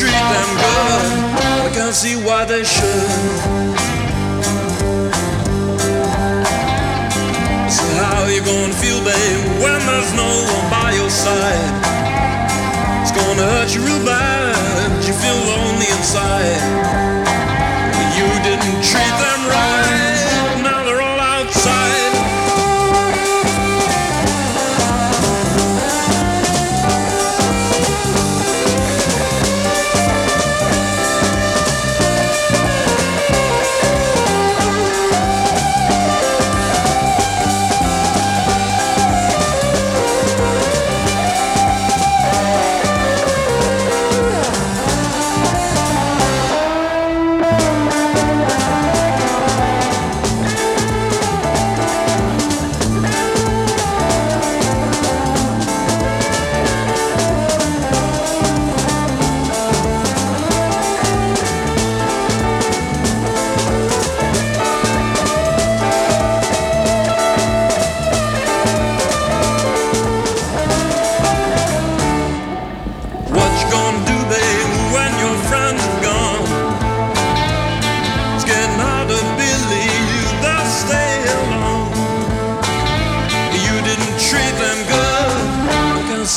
treat them good. I can't see why they should. You gonna feel, babe, when there's no one by your side? It's gonna hurt you real bad. You feel lonely inside.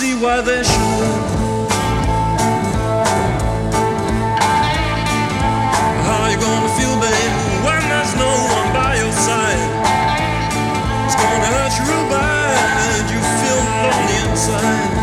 See why they should. How you gonna feel, babe, when there's no one by your side? It's gonna hurt you real bad. You feel lonely inside.